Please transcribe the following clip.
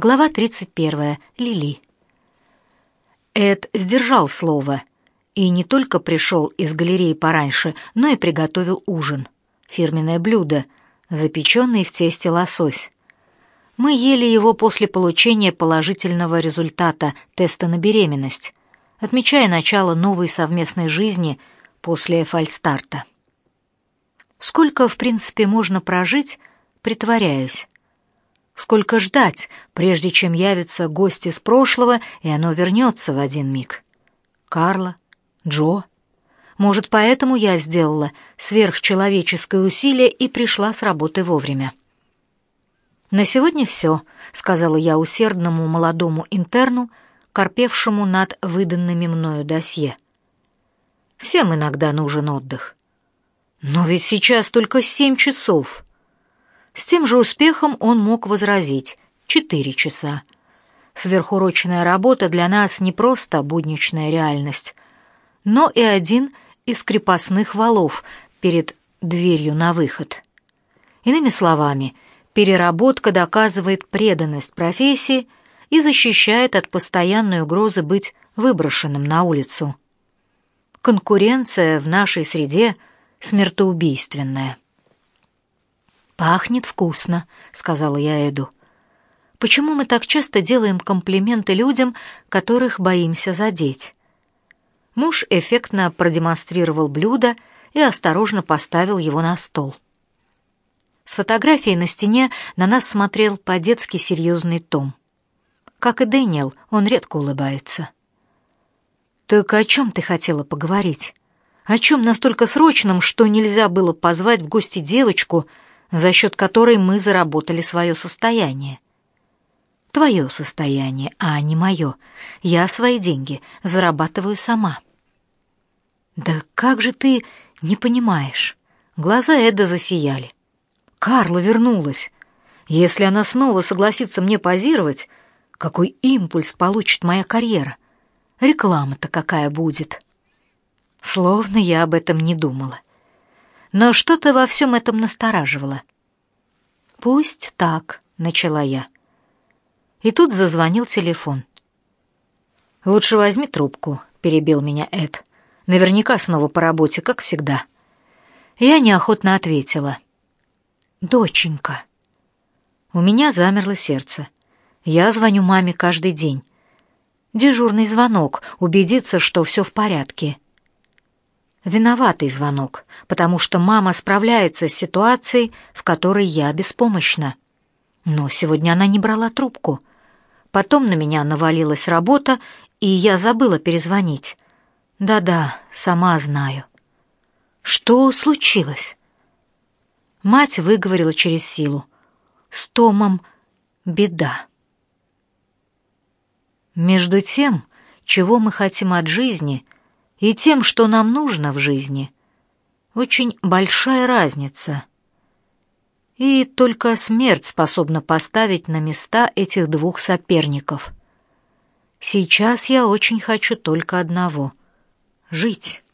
Глава 31. Лили. Эд сдержал слово и не только пришел из галереи пораньше, но и приготовил ужин. Фирменное блюдо, запеченный в тесте лосось. Мы ели его после получения положительного результата теста на беременность, отмечая начало новой совместной жизни после фальстарта. Сколько, в принципе, можно прожить, притворяясь? Сколько ждать, прежде чем явится гость из прошлого, и оно вернется в один миг? Карла? Джо? Может, поэтому я сделала сверхчеловеческое усилие и пришла с работы вовремя. «На сегодня все», — сказала я усердному молодому интерну, корпевшему над выданными мною досье. «Всем иногда нужен отдых». «Но ведь сейчас только семь часов». С тем же успехом он мог возразить «четыре часа». Сверхурочная работа для нас не просто будничная реальность, но и один из крепостных валов перед дверью на выход. Иными словами, переработка доказывает преданность профессии и защищает от постоянной угрозы быть выброшенным на улицу. Конкуренция в нашей среде смертоубийственная. «Пахнет вкусно», — сказала я Эду. «Почему мы так часто делаем комплименты людям, которых боимся задеть?» Муж эффектно продемонстрировал блюдо и осторожно поставил его на стол. С фотографией на стене на нас смотрел по-детски серьезный Том. Как и Дэниел, он редко улыбается. «Так о чем ты хотела поговорить? О чем настолько срочном, что нельзя было позвать в гости девочку, за счет которой мы заработали свое состояние. Твое состояние, а не мое. Я свои деньги зарабатываю сама. Да как же ты не понимаешь? Глаза Эда засияли. Карла вернулась. Если она снова согласится мне позировать, какой импульс получит моя карьера? Реклама-то какая будет? Словно я об этом не думала но что-то во всем этом настораживало. «Пусть так», — начала я. И тут зазвонил телефон. «Лучше возьми трубку», — перебил меня Эд. «Наверняка снова по работе, как всегда». Я неохотно ответила. «Доченька». У меня замерло сердце. Я звоню маме каждый день. Дежурный звонок, убедиться, что все в порядке. Виноватый звонок, потому что мама справляется с ситуацией, в которой я беспомощна. Но сегодня она не брала трубку. Потом на меня навалилась работа, и я забыла перезвонить. Да-да, сама знаю. Что случилось? Мать выговорила через силу. С Томом беда. Между тем, чего мы хотим от жизни — и тем, что нам нужно в жизни, очень большая разница. И только смерть способна поставить на места этих двух соперников. Сейчас я очень хочу только одного — жить.